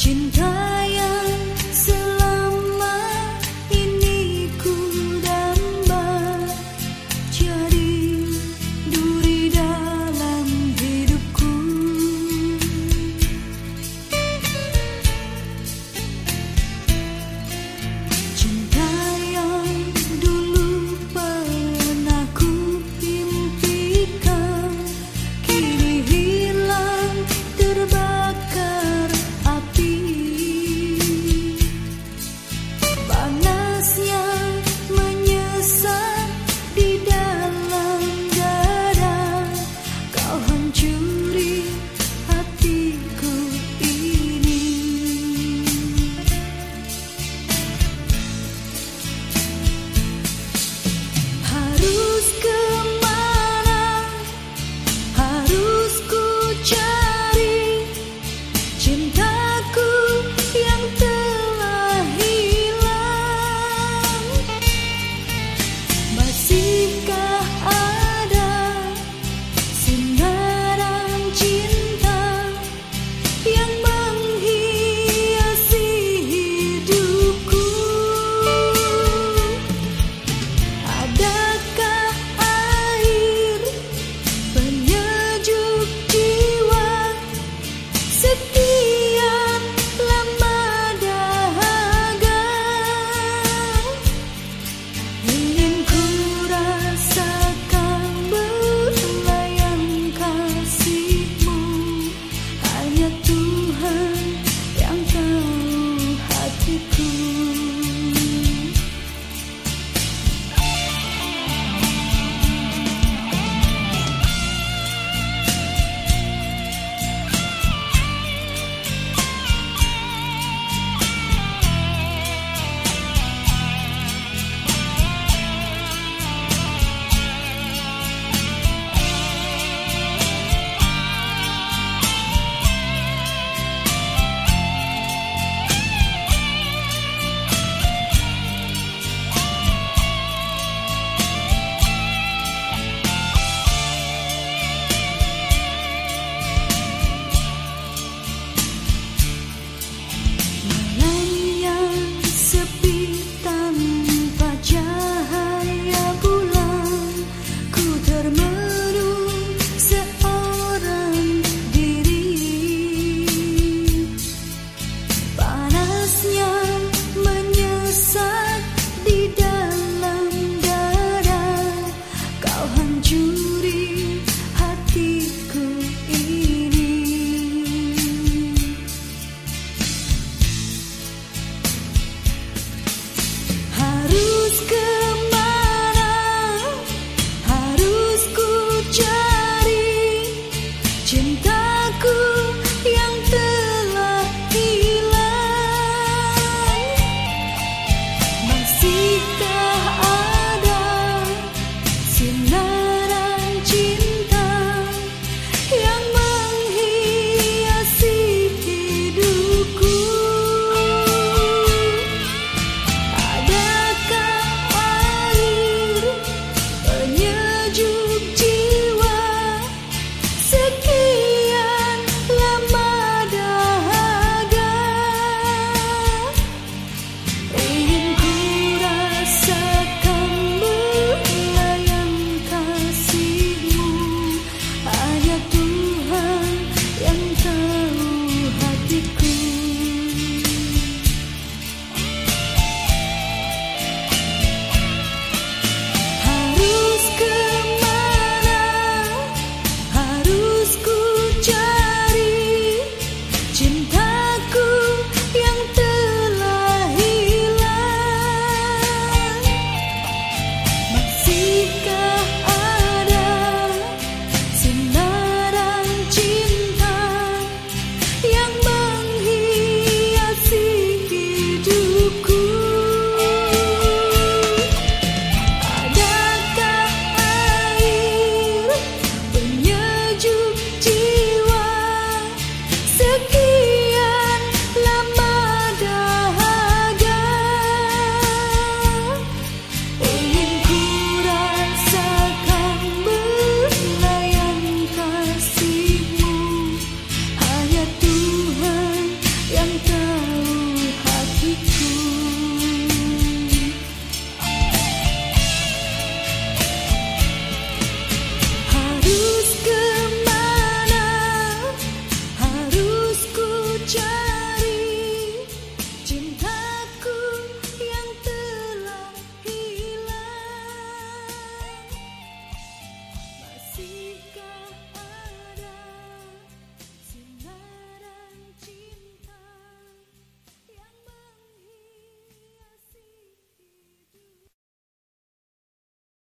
全套。